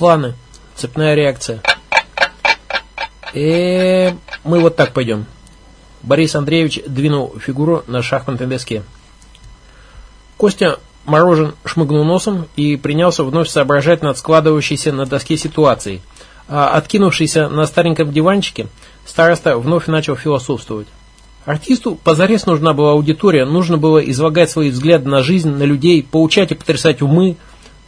планы. Цепная реакция. э мы вот так пойдем. Борис Андреевич двинул фигуру на шахматной доске. Костя Морожен шмыгнул носом и принялся вновь соображать над складывающейся на доске ситуацией. А откинувшийся на стареньком диванчике, староста вновь начал философствовать. Артисту позарез нужна была аудитория, нужно было излагать свои взгляды на жизнь, на людей, поучать и потрясать умы.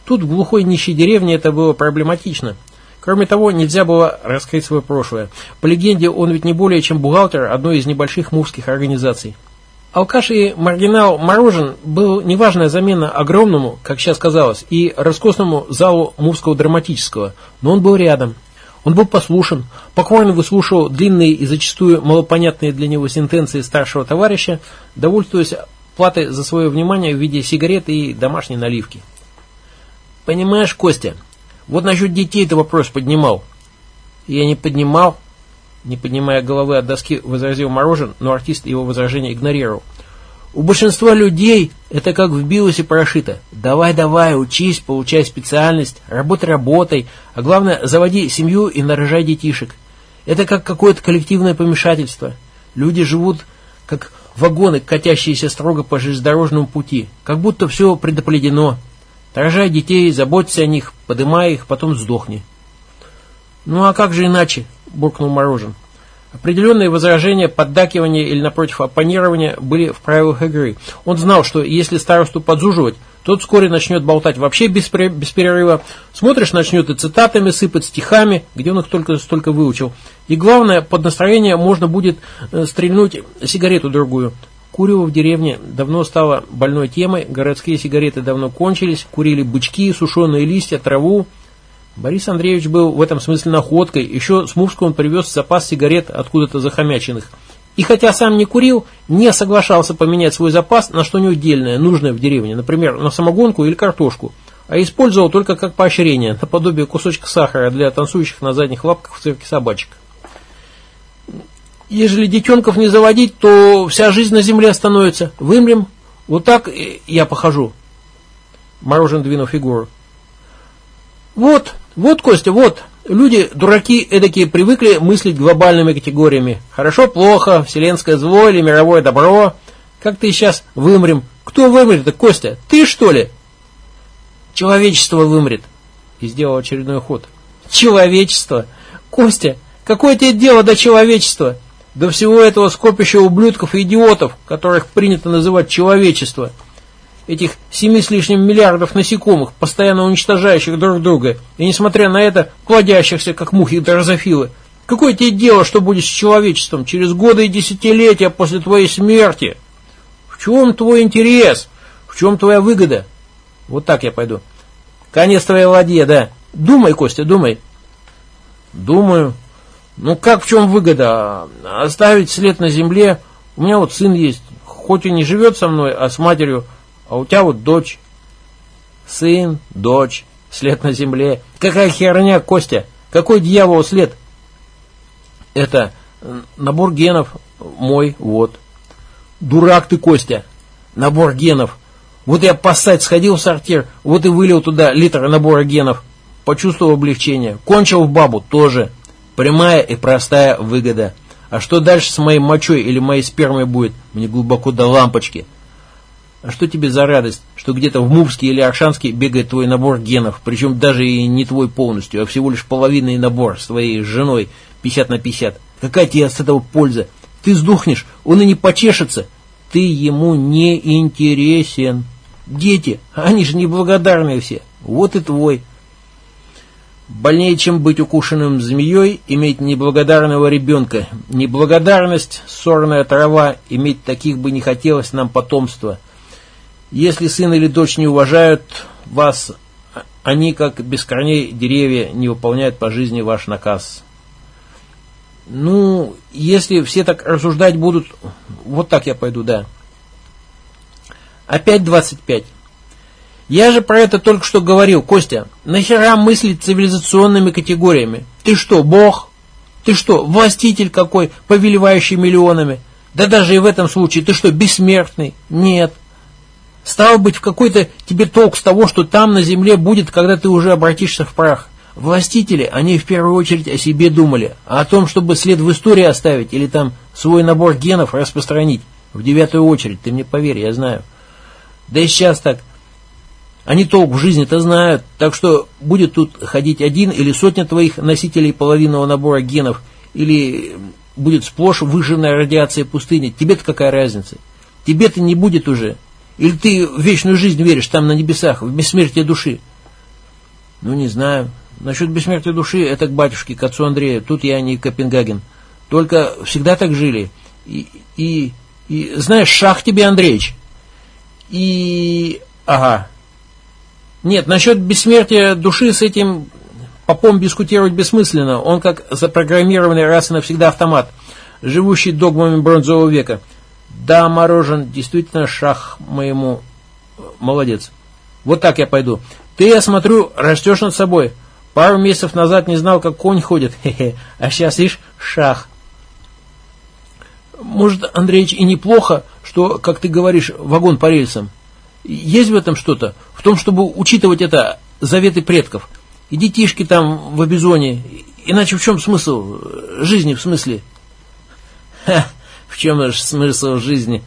Тут в глухой нищей деревне это было проблематично. Кроме того, нельзя было раскрыть свое прошлое. По легенде, он ведь не более чем бухгалтер одной из небольших мувских организаций. Алкаш и маргинал Морожен был неважная замена огромному, как сейчас казалось, и роскосному залу мувского драматического, но он был рядом. Он был послушен, покорно выслушивал длинные и зачастую малопонятные для него сентенции старшего товарища, довольствуясь платой за свое внимание в виде сигареты и домашней наливки. «Понимаешь, Костя, вот насчет детей ты вопрос поднимал. Я не поднимал, не поднимая головы от доски, возразил Морожен, но артист его возражение игнорировал. У большинства людей это как в биосе прошито. Давай, давай, учись, получай специальность, работай работай, а главное, заводи семью и нарожай детишек. Это как какое-то коллективное помешательство. Люди живут как вагоны, катящиеся строго по железнодорожному пути, как будто все предопределено. Рожай детей, заботься о них, подымай их, потом сдохни. Ну а как же иначе, буркнул Морожен. Определенные возражения, поддакивания или, напротив, оппонирования были в правилах игры. Он знал, что если старосту подзуживать, тот вскоре начнет болтать вообще без, без перерыва. Смотришь, начнет и цитатами сыпать, стихами, где он их только столько выучил. И главное, под настроение можно будет э, стрельнуть сигарету другую. Курево в деревне давно стало больной темой, городские сигареты давно кончились, курили бычки, сушеные листья, траву. Борис Андреевич был в этом смысле находкой, еще с Мувска он привез запас сигарет откуда-то захомяченных. И хотя сам не курил, не соглашался поменять свой запас на что-нибудь дельное, нужное в деревне, например, на самогонку или картошку, а использовал только как поощрение, наподобие кусочка сахара для танцующих на задних лапках в цирке собачек. Ежели детенков не заводить, то вся жизнь на земле остановится. Вымрем. Вот так я похожу. Морожен двинул фигуру. Вот, вот, Костя, вот. Люди, дураки эдакие, привыкли мыслить глобальными категориями. Хорошо, плохо, вселенское зло или мировое добро. Как ты сейчас вымрем? Кто вымрет-то, Костя? Ты, что ли? Человечество вымрет. И сделал очередной ход. Человечество? Костя, какое тебе дело до человечества? До всего этого скопища ублюдков и идиотов, которых принято называть человечество. Этих семи с лишним миллиардов насекомых, постоянно уничтожающих друг друга, и, несмотря на это, плодящихся, как мухи дрозофилы. Какое тебе дело, что будет с человечеством через годы и десятилетия после твоей смерти? В чем твой интерес? В чем твоя выгода? Вот так я пойду. Конец твоей ладье, да. Думай, Костя, думай. Думаю. Ну как в чем выгода? Оставить след на земле. У меня вот сын есть, хоть и не живет со мной, а с матерью, а у тебя вот дочь. Сын, дочь, след на земле. Какая херня, Костя? Какой дьявол след? Это набор генов мой, вот. Дурак ты, Костя. Набор генов. Вот я поссать сходил в сортир, вот и вылил туда литр набора генов. Почувствовал облегчение. Кончил в бабу тоже. Прямая и простая выгода. А что дальше с моей мочой или моей спермой будет, мне глубоко до лампочки. А что тебе за радость, что где-то в Мувске или Аршанске бегает твой набор генов, причем даже и не твой полностью, а всего лишь половинный набор с твоей женой 50 на 50. Какая тебе с этого польза? Ты сдохнешь, он и не почешется. Ты ему не интересен. Дети, они же неблагодарные все. Вот и твой. Больнее, чем быть укушенным змеей, иметь неблагодарного ребенка. Неблагодарность, сорная трава, иметь таких бы не хотелось нам потомства. Если сын или дочь не уважают вас, они, как без корней деревья, не выполняют по жизни ваш наказ. Ну, если все так рассуждать будут, вот так я пойду, да. Опять 25. Я же про это только что говорил, Костя. Нахера мыслить цивилизационными категориями? Ты что, бог? Ты что, властитель какой, повелевающий миллионами? Да даже и в этом случае ты что, бессмертный? Нет. Стало быть, в какой-то тебе толк с того, что там на земле будет, когда ты уже обратишься в прах. Властители, они в первую очередь о себе думали, а о том, чтобы след в истории оставить или там свой набор генов распространить. В девятую очередь, ты мне поверь, я знаю. Да и сейчас так. Они толк в жизни-то знают, так что будет тут ходить один или сотня твоих носителей половинного набора генов, или будет сплошь выжженная радиация пустыни. Тебе-то какая разница? Тебе-то не будет уже. Или ты в вечную жизнь веришь там на небесах, в бессмертие души? Ну, не знаю. Насчет бессмертия души, это к батюшке, к отцу Андрею. Тут я не Копенгаген. Только всегда так жили. И, и, и знаешь, шах тебе, Андреевич. И... Ага. Нет, насчет бессмертия души с этим попом дискутировать бессмысленно. Он как запрограммированный раз и навсегда автомат, живущий догмами бронзового века. Да, Морожен, действительно шах моему. Молодец. Вот так я пойду. Ты, я смотрю, растешь над собой. Пару месяцев назад не знал, как конь ходит. Хе-хе. А сейчас, видишь, шах. Может, Андреевич, и неплохо, что, как ты говоришь, вагон по рельсам. Есть в этом что-то? В том, чтобы учитывать это заветы предков. И детишки там в Абизоне. Иначе в чем смысл жизни, в смысле? Ха, в чем же смысл жизни?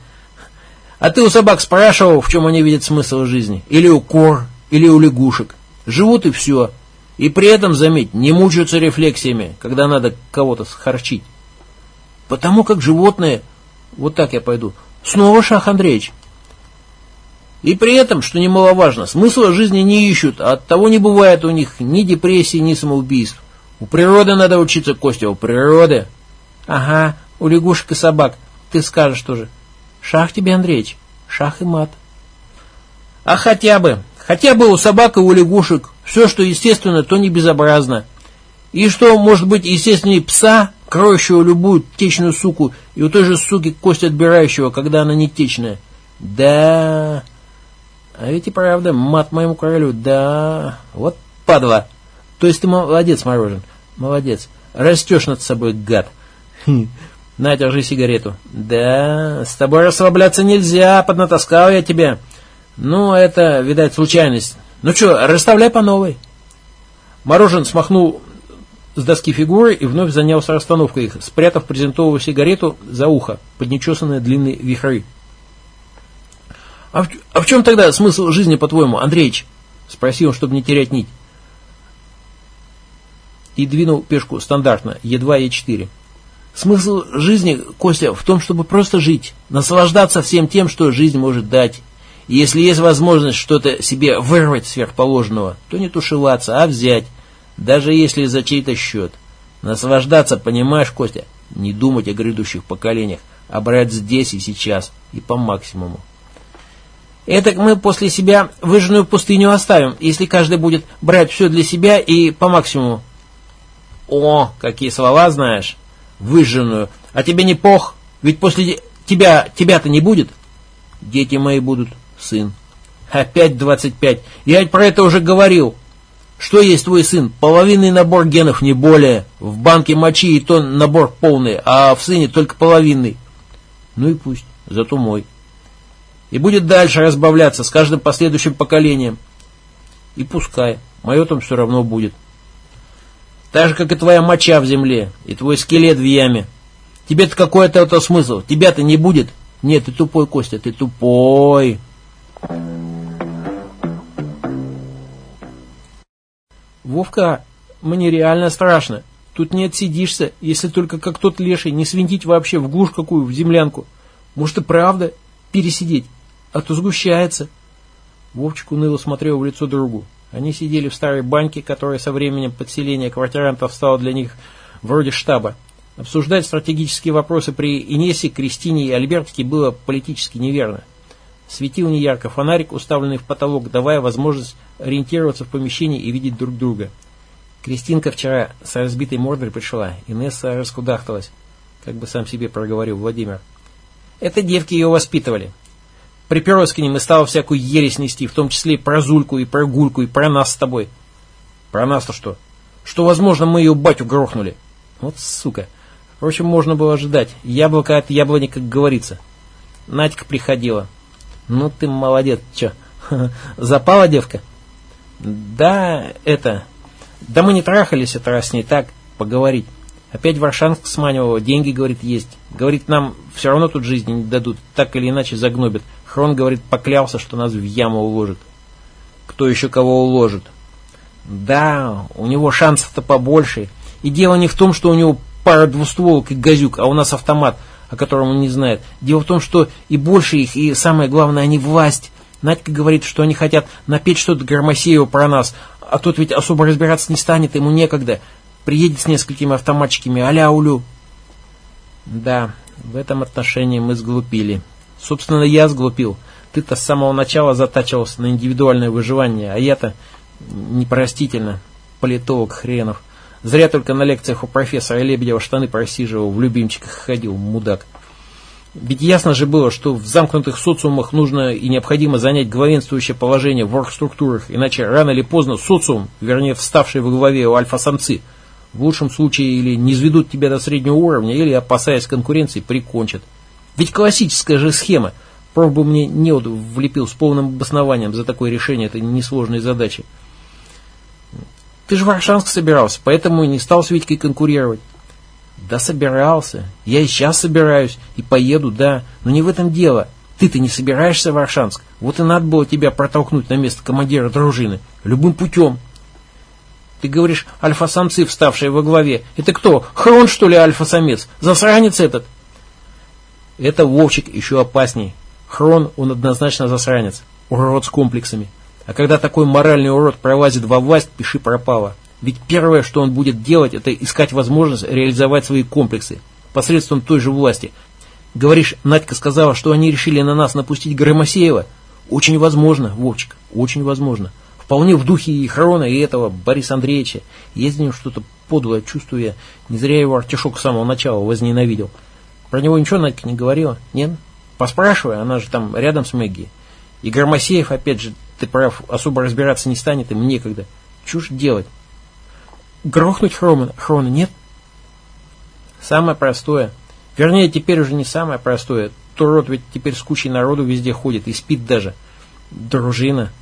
А ты у собак спрашивал, в чем они видят смысл жизни? Или у кор, или у лягушек? Живут и все. И при этом, заметь, не мучаются рефлексиями, когда надо кого-то схорчить. Потому как животные, вот так я пойду, снова Шах Андреевич. И при этом, что немаловажно, смысла жизни не ищут, а от того не бывает у них ни депрессии, ни самоубийств. У природы надо учиться, Костя, у природы. Ага, у лягушек и собак. Ты скажешь тоже. Шах тебе, Андреевич, шах и мат. А хотя бы, хотя бы у собак и у лягушек все, что естественно, то не безобразно. И что может быть естественнее пса, кроющего любую течную суку, и у той же суки кость отбирающего, когда она не течная. Да, а ведь и правда, мат моему королю, да, вот падла. То есть ты молодец, Морожен, молодец. Растешь над собой, гад. Хм. На, держи сигарету. Да, с тобой расслабляться нельзя, поднатаскал я тебя. Ну, это, видать, случайность. Ну что, расставляй по новой. Морожен смахнул с доски фигуры и вновь занялся расстановкой их, спрятав презентовую сигарету за ухо под нечесанные длинные вихры. «А в, а в чем тогда смысл жизни, по-твоему, Андреич?» Спросил чтобы не терять нить. И двинул пешку стандартно, Е2, Е4. Смысл жизни, Костя, в том, чтобы просто жить, наслаждаться всем тем, что жизнь может дать, и если есть возможность что-то себе вырвать сверхположенного, то не тушеваться, а взять, даже если за чей-то счет. Наслаждаться, понимаешь, Костя? Не думать о грядущих поколениях, а брать здесь и сейчас, и по максимуму. Это мы после себя выжженную пустыню оставим, если каждый будет брать все для себя и по максимуму. О, какие слова знаешь. Выжженную. А тебе не пох, ведь после тебя тебя-то не будет. Дети мои будут сын. Опять 25. Я ведь про это уже говорил. Что есть твой сын? Половинный набор генов, не более. В банке мочи и то набор полный, а в сыне только половинный. Ну и пусть, зато мой. И будет дальше разбавляться с каждым последующим поколением. И пускай, мое там все равно будет. Так же, как и твоя моча в земле, и твой скелет в яме. Тебе-то какой-то это смысл? Тебя-то не будет? Нет, ты тупой, Костя, ты тупой. Вовка, мне реально страшно. Тут не отсидишься, если только как тот леший не свинтить вообще в глушь какую, в землянку. Может и правда пересидеть, а то сгущается. Вовчик уныло смотрел в лицо другу. Они сидели в старой баньке, которая со временем подселения квартирантов стала для них вроде штаба. Обсуждать стратегические вопросы при Инесе, Кристине и Альбертике было политически неверно. Светил неярко фонарик, уставленный в потолок, давая возможность ориентироваться в помещении и видеть друг друга. Кристинка вчера с разбитой мордой пришла, Инесса раскудахталась, как бы сам себе проговорил Владимир. Это девки ее воспитывали. Приперлась к ним и стала всякую ересь нести, в том числе и про Зульку, и про Гульку, и про нас с тобой. Про нас-то что? Что, возможно, мы ее батю грохнули. Вот сука. Впрочем, можно было ожидать. Яблоко от яблони, как говорится. Надька приходила. Ну ты молодец, че, запала девка? Да, это, Да мы не трахались это раз с ней так, поговорить. Опять Варшанск сманивал, деньги, говорит, есть. Говорит, нам все равно тут жизни не дадут, так или иначе загнобят. Хрон, говорит, поклялся, что нас в яму уложит. Кто еще кого уложит? Да, у него шансов-то побольше. И дело не в том, что у него пара двустволок и газюк, а у нас автомат, о котором он не знает. Дело в том, что и больше их, и самое главное, они власть. Надька говорит, что они хотят напеть что-то Громосееву про нас, а тот ведь особо разбираться не станет, ему некогда. Приедет с несколькими автоматчиками, аля улю. Да, в этом отношении мы сглупили. Собственно, я сглупил. Ты-то с самого начала затачивался на индивидуальное выживание, а я-то непростительно, политолог хренов. Зря только на лекциях у профессора Лебедева штаны просиживал, в любимчиках ходил, мудак. Ведь ясно же было, что в замкнутых социумах нужно и необходимо занять главенствующее положение в оргструктурах, иначе рано или поздно социум, вернее вставший во главе альфа-самцы – в лучшем случае или не изведут тебя до среднего уровня, или, опасаясь конкуренции, прикончат. Ведь классическая же схема. Пробу мне Неод влепил с полным обоснованием за такое решение этой несложной задачи. Ты же в Аршанск собирался, поэтому и не стал с Витькой конкурировать. Да собирался. Я и сейчас собираюсь, и поеду, да. Но не в этом дело. Ты-то не собираешься в Аршанск. Вот и надо было тебя протолкнуть на место командира дружины. Любым путем. Ты говоришь, альфа-самцы, вставшие во главе. Это кто? Хрон, что ли, альфа-самец? Засранец этот? Это Вовчик еще опасней. Хрон, он однозначно засранец. Урод с комплексами. А когда такой моральный урод пролазит во власть, пиши пропало. Ведь первое, что он будет делать, это искать возможность реализовать свои комплексы посредством той же власти. Говоришь, Надька сказала, что они решили на нас напустить Громосеева? Очень возможно, Вовчик, очень возможно. Вполне в духе и Хрона, и этого Бориса Андреевича. Есть в нем что-то подлое, чувствую я. Не зря его Артишок с самого начала возненавидел. Про него ничего Надька не говорила? Нет? Поспрашивай, она же там рядом с Мэгги. И Громосеев, опять же, ты прав, особо разбираться не станет, им некогда. Чушь делать. Грохнуть Хрона, Хрона нет? Самое простое. Вернее, теперь уже не самое простое. Турот ведь теперь с кучей народу везде ходит и спит даже. Дружина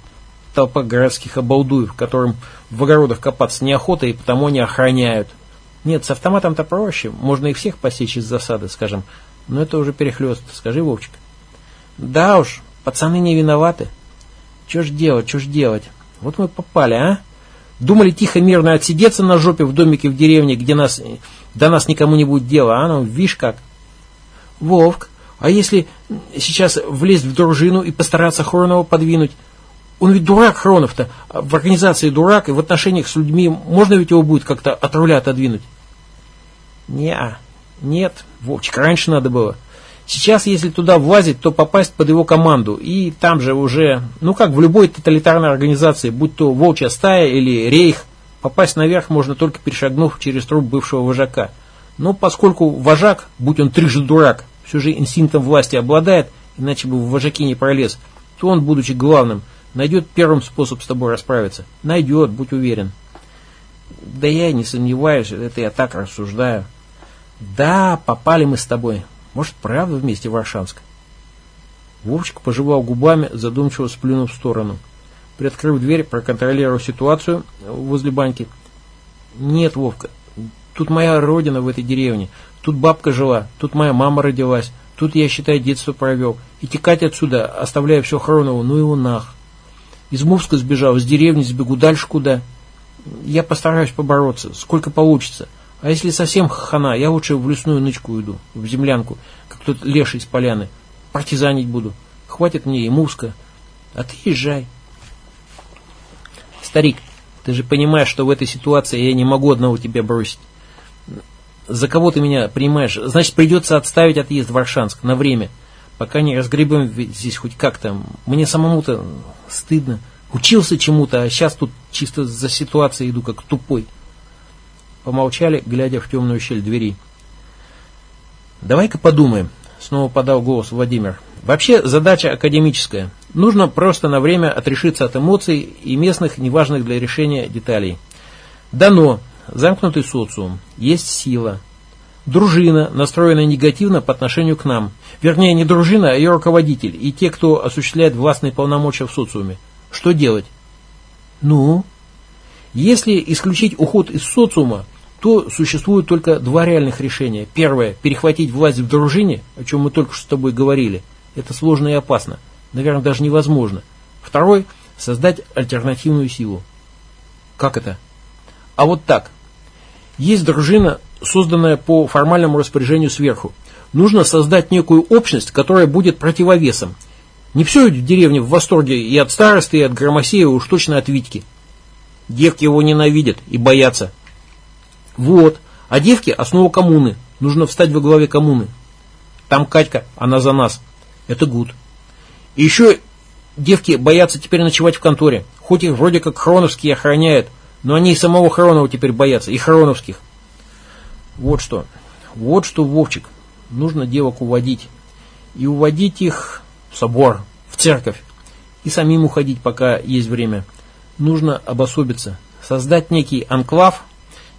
толпа городских обалдуев, которым в огородах копаться неохота и потому не охраняют. Нет, с автоматом-то проще, можно и всех посечь из засады, скажем. Но это уже перехлест, скажи, Вовчик. Да уж, пацаны не виноваты. Че ж делать, че ж делать? Вот мы попали, а? Думали тихо, мирно отсидеться на жопе в домике в деревне, где нас, до нас никому не будет дела, а ну, видишь как. Вовк, а если сейчас влезть в дружину и постараться Хоронова подвинуть, он ведь дурак, Хронов-то. В организации дурак, и в отношениях с людьми можно ведь его будет как-то от руля отодвинуть? Не, нет, Вовчик, раньше надо было. Сейчас, если туда влазить, то попасть под его команду. И там же уже, ну как в любой тоталитарной организации, будь то волчья стая или рейх, попасть наверх можно только перешагнув через труп бывшего вожака. Но поскольку вожак, будь он трижды дурак, все же инстинктом власти обладает, иначе бы в вожаки не пролез, то он, будучи главным, Найдет первым способ с тобой расправиться. Найдет, будь уверен. Да я не сомневаюсь, это я так рассуждаю. Да, попали мы с тобой. Может, правда вместе в Аршанск? Вовчик пожевал губами, задумчиво сплюнув в сторону. Приоткрыв дверь, проконтролировав ситуацию возле баньки. Нет, Вовка, тут моя родина в этой деревне. Тут бабка жила, тут моя мама родилась. Тут я, считай, детство провел. И текать отсюда, оставляя все Хронову, ну его нах. Из Мувска сбежал, из деревни сбегу, дальше куда? Я постараюсь побороться, сколько получится. А если совсем хана, я лучше в лесную нычку уйду, в землянку, как тот леший из поляны. Партизанить буду. Хватит мне и Мувска. А ты езжай. Старик, ты же понимаешь, что в этой ситуации я не могу одного тебя бросить. За кого ты меня принимаешь? Значит, придется отставить отъезд в Аршанск на время. Пока не разгребем здесь хоть как-то. Мне самому-то стыдно. Учился чему-то, а сейчас тут чисто за ситуацией иду как тупой. Помолчали, глядя в темную щель двери. «Давай-ка подумаем», — снова подал голос Владимир. «Вообще задача академическая. Нужно просто на время отрешиться от эмоций и местных, неважных для решения деталей. Дано. Замкнутый социум. Есть сила. Дружина, настроенная негативно по отношению к нам. Вернее, не дружина, а ее руководитель и те, кто осуществляет властные полномочия в социуме. Что делать? Ну? Если исключить уход из социума, то существует только два реальных решения. Первое – перехватить власть в дружине, о чем мы только что с тобой говорили. Это сложно и опасно. Наверное, даже невозможно. Второй – создать альтернативную силу. Как это? А вот так. Есть дружина, созданная по формальному распоряжению сверху. Нужно создать некую общность, которая будет противовесом. Не все в деревне в восторге и от старосты, и от громосея, уж точно от Витьки. Девки его ненавидят и боятся. Вот. А девки – основа коммуны. Нужно встать во главе коммуны. Там Катька, она за нас. Это гуд. И еще девки боятся теперь ночевать в конторе. Хоть их вроде как хроновские охраняют, но они и самого Хронова теперь боятся, и хроновских. Вот что. Вот что, Вовчик. Нужно девок уводить. И уводить их в собор, в церковь. И самим уходить, пока есть время. Нужно обособиться. Создать некий анклав,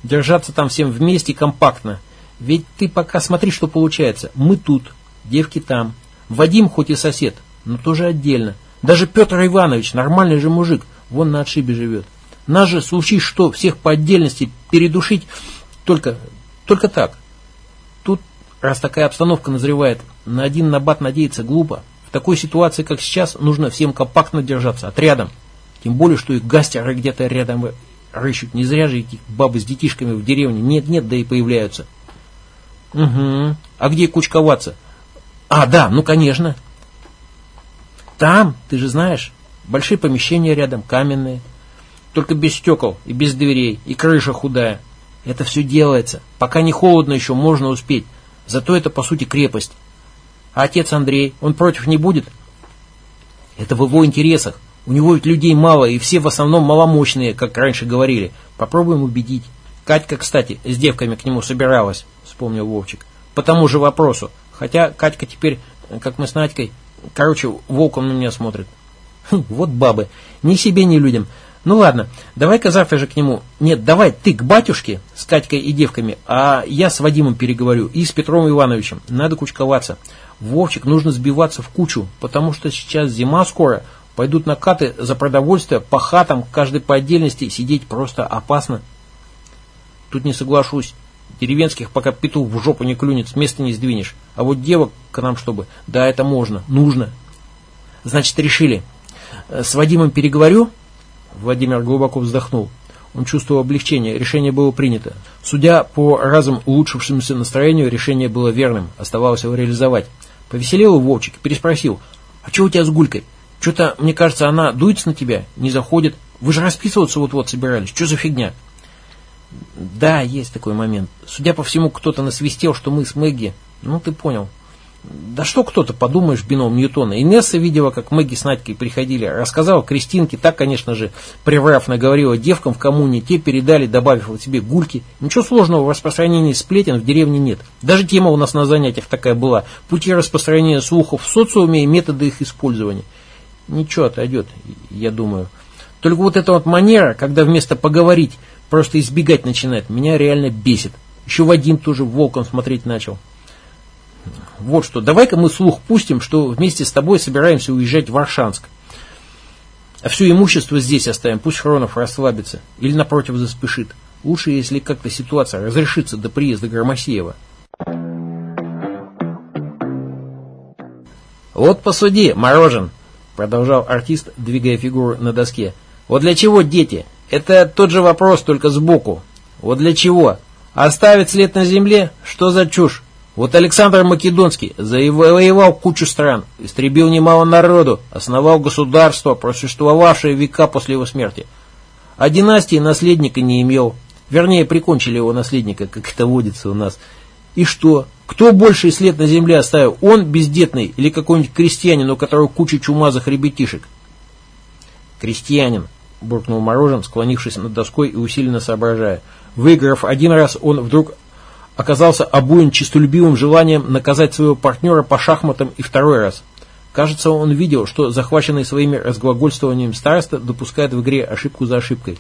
держаться там всем вместе компактно. Ведь ты пока смотри, что получается. Мы тут, девки там. Вадим хоть и сосед, но тоже отдельно. Даже Петр Иванович, нормальный же мужик, вон на отшибе живет. Нас же, случись что, всех по отдельности передушить только, только так. Тут, раз такая обстановка назревает, на один набат надеяться глупо. В такой ситуации, как сейчас, нужно всем компактно держаться, отрядом. Тем более, что и гастеры где-то рядом рыщут. Не зря же эти бабы с детишками в деревне нет-нет, да и появляются. Угу. А где кучковаться? А, да, ну конечно. Там, ты же знаешь, большие помещения рядом, каменные. Только без стекол и без дверей, и крыша худая. Это все делается. Пока не холодно еще, можно успеть. Зато это, по сути, крепость. А отец Андрей, он против не будет? Это в его интересах. У него ведь людей мало, и все в основном маломощные, как раньше говорили. Попробуем убедить. Катька, кстати, с девками к нему собиралась, вспомнил Вовчик. По тому же вопросу. Хотя Катька теперь, как мы с Надькой, короче, волком на меня смотрит. Хм, вот бабы. Ни себе, ни людям. Ну ладно, давай-ка завтра же к нему. Нет, давай ты к батюшке с Катькой и девками, а я с Вадимом переговорю и с Петром Ивановичем. Надо кучковаться. Вовчик, нужно сбиваться в кучу, потому что сейчас зима скоро, пойдут накаты за продовольствие, по хатам, каждый по отдельности, сидеть просто опасно. Тут не соглашусь. Деревенских, пока петух в жопу не клюнет, с места не сдвинешь. А вот девок к нам чтобы, да, это можно, нужно. Значит, решили. С Вадимом переговорю, Владимир глубоко вздохнул. Он чувствовал облегчение, решение было принято. Судя по разом улучшившемуся настроению, решение было верным, оставалось его реализовать. Повеселел Вовчик, переспросил, а что у тебя с Гулькой? Что-то, мне кажется, она дуется на тебя, не заходит. Вы же расписываться вот-вот собирались, что за фигня? Да, есть такой момент. Судя по всему, кто-то насвистел, что мы с Мэгги, ну ты понял, да что кто-то, подумаешь, бином Ньютона. Инесса видела, как Мэгги с Надькой приходили. Рассказала Кристинке, так, конечно же, приврав, наговорила девкам в коммуне. Те передали, добавив вот себе гульки. Ничего сложного в распространении сплетен в деревне нет. Даже тема у нас на занятиях такая была. Пути распространения слухов в социуме и методы их использования. Ничего, отойдет, я думаю. Только вот эта вот манера, когда вместо поговорить просто избегать начинает, меня реально бесит. Еще Вадим тоже волком смотреть начал. Вот что, давай-ка мы слух пустим, что вместе с тобой собираемся уезжать в Аршанск. А все имущество здесь оставим, пусть Хронов расслабится. Или напротив заспешит. Лучше, если как-то ситуация разрешится до приезда Громосеева. Вот посуди, морожен, продолжал артист, двигая фигуру на доске. Вот для чего дети? Это тот же вопрос, только сбоку. Вот для чего? Оставить след на земле? Что за чушь? Вот Александр Македонский завоевал кучу стран, истребил немало народу, основал государство, просуществовавшее века после его смерти. А династии наследника не имел. Вернее, прикончили его наследника, как это водится у нас. И что? Кто больше след на земле оставил? Он бездетный или какой-нибудь крестьянин, у которого куча чумазых ребятишек? Крестьянин, буркнул Морожен, склонившись над доской и усиленно соображая. Выиграв один раз, он вдруг оказался обуен честолюбивым желанием наказать своего партнера по шахматам и второй раз. Кажется, он видел, что захваченный своими разглагольствованием староста допускает в игре ошибку за ошибкой.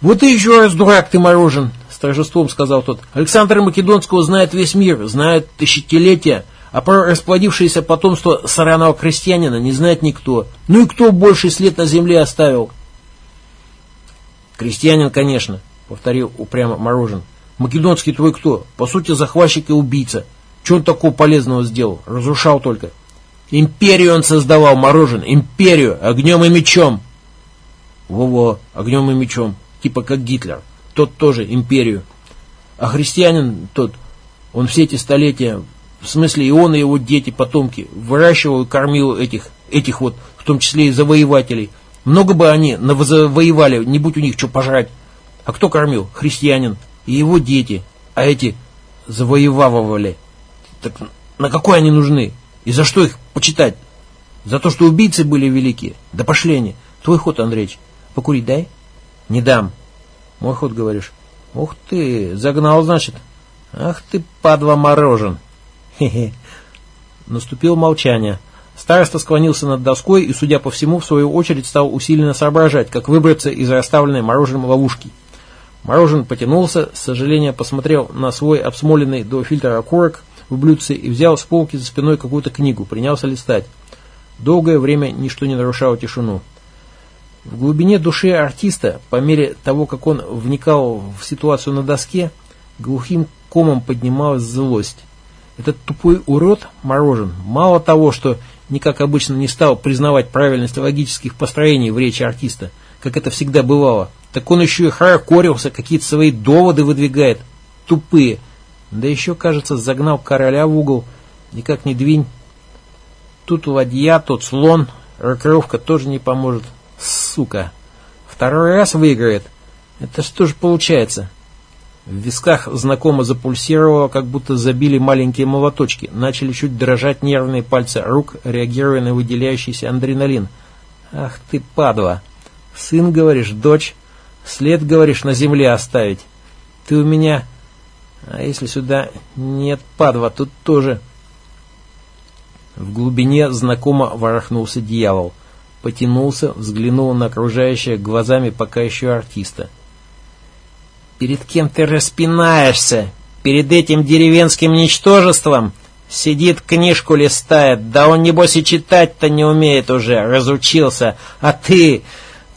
«Вот и еще раз, дурак ты морожен!» — с торжеством сказал тот. «Александра Македонского знает весь мир, знает тысячелетия, а про расплодившееся потомство сараного крестьянина не знает никто. Ну и кто больше след на земле оставил?» Крестьянин, конечно, повторил упрямо Морожен. Македонский твой кто? По сути, захватчик и убийца. Че он такого полезного сделал? Разрушал только. Империю он создавал, Морожен, империю, огнем и мечом. Во-во, огнем и мечом, типа как Гитлер. Тот тоже империю. А христианин тот, он все эти столетия, в смысле и он, и его дети, потомки, выращивал и кормил этих, этих вот, в том числе и завоевателей. Много бы они завоевали, не будь у них что пожрать. А кто кормил? Христианин и его дети. А эти завоевывали. Так на какой они нужны? И за что их почитать? За то, что убийцы были великие? Да пошли они. Твой ход, Андреич. Покурить дай? Не дам. Мой ход, говоришь. Ух ты, загнал, значит. Ах ты, падла морожен. Хе-хе. Наступило молчание. Староста склонился над доской и, судя по всему, в свою очередь стал усиленно соображать, как выбраться из расставленной мороженым ловушки. Морожен потянулся, с сожалением посмотрел на свой обсмоленный до фильтра окурок в блюдце и взял с полки за спиной какую-то книгу, принялся листать. Долгое время ничто не нарушало тишину. В глубине души артиста, по мере того, как он вникал в ситуацию на доске, глухим комом поднималась злость. Этот тупой урод, Морожен, мало того, что не как обычно не стал признавать правильность логических построений в речи артиста, как это всегда бывало, так он еще и хорокорился, какие-то свои доводы выдвигает, тупые. Да еще, кажется, загнал короля в угол, никак не двинь. Тут ладья, тот слон, рокировка тоже не поможет. Сука. Второй раз выиграет. Это что же получается? В висках знакомо запульсировало, как будто забили маленькие молоточки. Начали чуть дрожать нервные пальцы рук, реагируя на выделяющийся адреналин. «Ах ты, падла! Сын, говоришь, дочь? След, говоришь, на земле оставить? Ты у меня... А если сюда нет падла, тут тоже...» В глубине знакомо ворохнулся дьявол. Потянулся, взглянул на окружающее глазами пока еще артиста. Перед кем ты распинаешься? Перед этим деревенским ничтожеством? Сидит, книжку листает, да он, небось, и читать-то не умеет уже, разучился. А ты,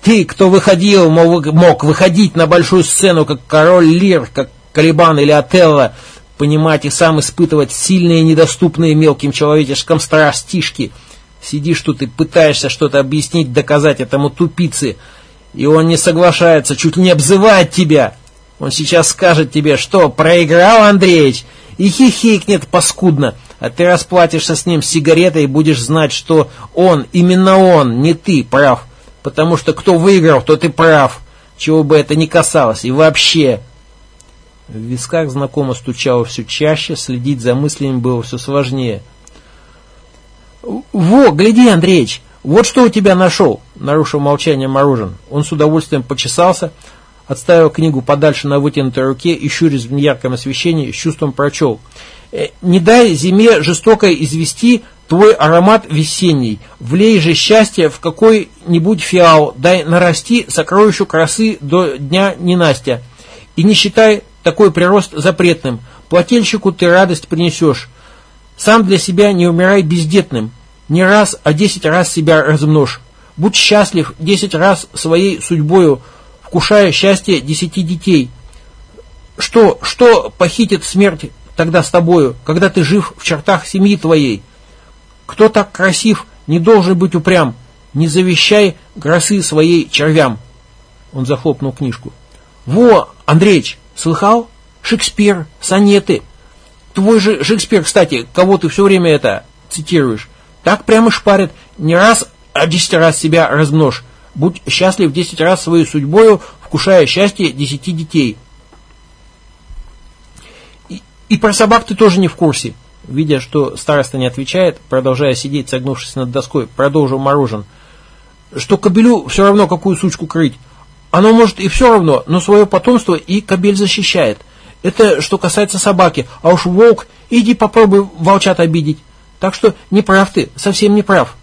ты, кто выходил, мог выходить на большую сцену, как король Лир, как Калибан или Отелло, понимать и сам испытывать сильные, недоступные мелким человеческим страстишки. Сидишь тут и пытаешься что-то объяснить, доказать этому тупице, и он не соглашается, чуть не обзывает тебя. Он сейчас скажет тебе, что проиграл Андреевич, и хихикнет паскудно, а ты расплатишься с ним сигаретой и будешь знать, что он, именно он, не ты, прав. Потому что кто выиграл, тот и прав, чего бы это ни касалось. И вообще... В висках знакомо стучало все чаще, следить за мыслями было все сложнее. «Во, гляди, Андреич, вот что у тебя нашел!» Нарушил молчание Морожен. Он с удовольствием почесался, отставил книгу подальше на вытянутой руке и, щурясь в неярком освещении, с чувством прочел. «Э, «Не дай зиме жестокой извести твой аромат весенний, влей же счастье в какой-нибудь фиал, дай нарасти сокровищу красы до дня ненастья, и не считай такой прирост запретным, плательщику ты радость принесешь. Сам для себя не умирай бездетным, не раз, а десять раз себя размножь. Будь счастлив десять раз своей судьбою, вкушая счастье десяти детей. Что, что похитит смерть тогда с тобою, когда ты жив в чертах семьи твоей? Кто так красив, не должен быть упрям, не завещай гросы своей червям. Он захлопнул книжку. Во, Андреич, слыхал? Шекспир, сонеты. Твой же Шекспир, кстати, кого ты все время это цитируешь, так прямо шпарит, не раз, а десять раз себя размножь. Будь счастлив десять раз своей судьбою, вкушая счастье десяти детей. И, и про собак ты тоже не в курсе. Видя, что староста не отвечает, продолжая сидеть, согнувшись над доской, продолжил Морожен. Что кобелю все равно, какую сучку крыть. Оно может и все равно, но свое потомство и кобель защищает. Это что касается собаки. А уж волк, иди попробуй волчат обидеть. Так что не прав ты, совсем не прав.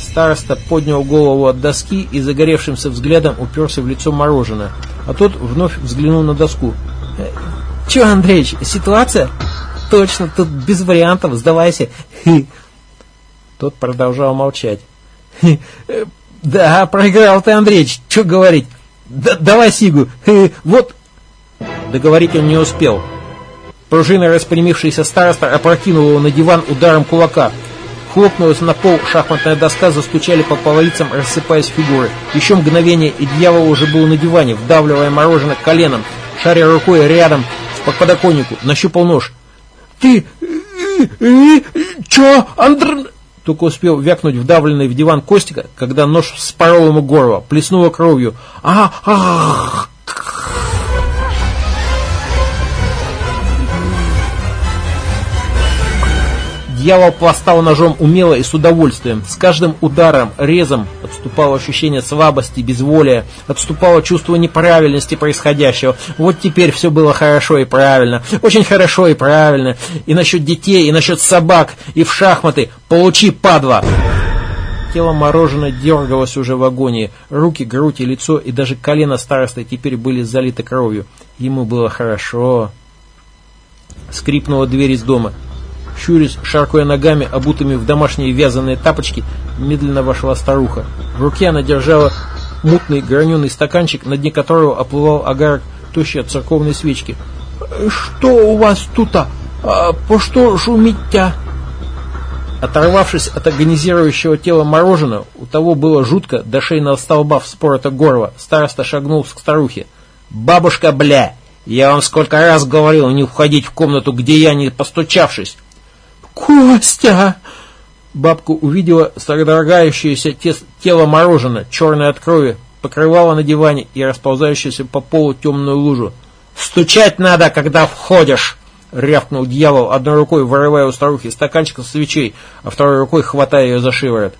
Староста поднял голову от доски и загоревшимся взглядом уперся в лицо мороженое, а тот вновь взглянул на доску. «Э, «Че, Андреич, ситуация?» «Точно, тут без вариантов, сдавайся!» Тот продолжал молчать. «Э, «Да, проиграл ты, Андреич, что говорить? Да, давай сигу. Вот. Договорить он не успел. Пружина распрямившийся староста опрокинул его на диван ударом кулака. Хлопнулась на пол шахматная доска, застучали по половицам, рассыпаясь фигуры. Еще мгновение, и дьявол уже был на диване, вдавливая мороженое коленом, шаря рукой рядом по подоконнику, нащупал нож. «Ты... Э, э, чё, Андр...» Только успел вякнуть вдавленный в диван Костика, когда нож спорол ему горло, плеснуло кровью. «А, ах, Дьявол пластал ножом умело и с удовольствием. С каждым ударом, резом отступало ощущение слабости, безволия, отступало чувство неправильности происходящего. Вот теперь все было хорошо и правильно, очень хорошо и правильно. И насчет детей, и насчет собак, и в шахматы. Получи, падла! Тело мороженое дергалось уже в агонии. Руки, грудь и лицо, и даже колено старосты теперь были залиты кровью. Ему было хорошо. Скрипнула дверь из дома. Щурясь, шаркая ногами, обутыми в домашние вязаные тапочки, медленно вошла старуха. В руке она держала мутный граненый стаканчик, на дне которого оплывал агарок тощей от церковной свечки. «Что у вас тут? А, по что шумить-тя?» Оторвавшись от агонизирующего тела мороженого, у того было жутко, до шейного столба вспорото горло, староста шагнул к старухе. «Бабушка, бля, я вам сколько раз говорил не входить в комнату, где я не постучавшись!» «Костя!» Бабка увидела содрогающееся тело мороженое, черное от крови, покрывало на диване и расползающуюся по полу темную лужу. «Стучать надо, когда входишь!» Рявкнул дьявол, одной рукой вырывая у старухи стаканчик с свечей, а второй рукой хватая ее за шиворот.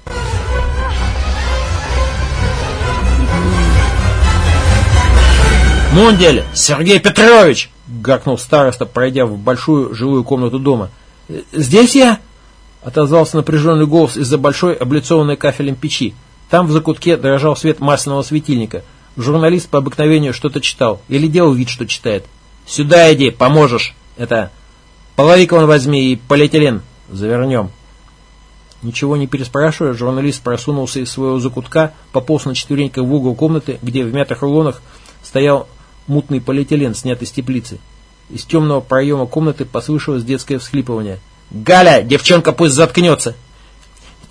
«Мундель! Сергей Петрович!» — гакнул староста, пройдя в большую жилую комнату дома — «Здесь я?» — отозвался напряженный голос из-за большой, облицованной кафелем печи. Там в закутке дрожал свет масляного светильника. Журналист по обыкновению что-то читал или делал вид, что читает. «Сюда иди, поможешь!» «Это... Половик вон возьми и полиэтилен. Завернем». Ничего не переспрашивая, журналист просунулся из своего закутка, пополз на четвереньках в угол комнаты, где в мятых рулонах стоял мутный полиэтилен, снятый с теплицы. Из темного проема комнаты послышалось детское всхлипывание. «Галя, девчонка пусть заткнется!»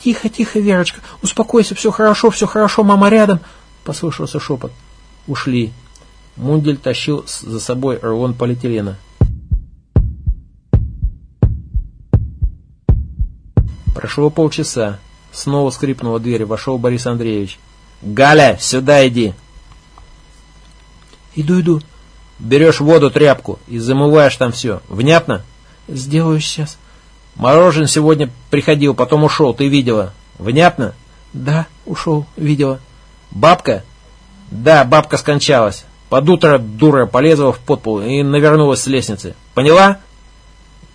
«Тихо, тихо, Верочка, успокойся, все хорошо, все хорошо, мама рядом!» Послышался шепот. Ушли. Мундель тащил за собой рулон полиэтилена. Прошло полчаса. Снова скрипнула дверь, вошел Борис Андреевич. «Галя, сюда иди!» «Иду, иду!» Берешь воду, тряпку и замываешь там все. Внятно? Сделаю сейчас. Морожен сегодня приходил, потом ушел, ты видела. Внятно? Да, ушел, видела. Бабка? Да, бабка скончалась. Под утро дура полезла в подпол и навернулась с лестницы. Поняла?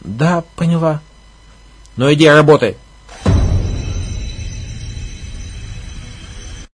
Да, поняла. Ну иди работай.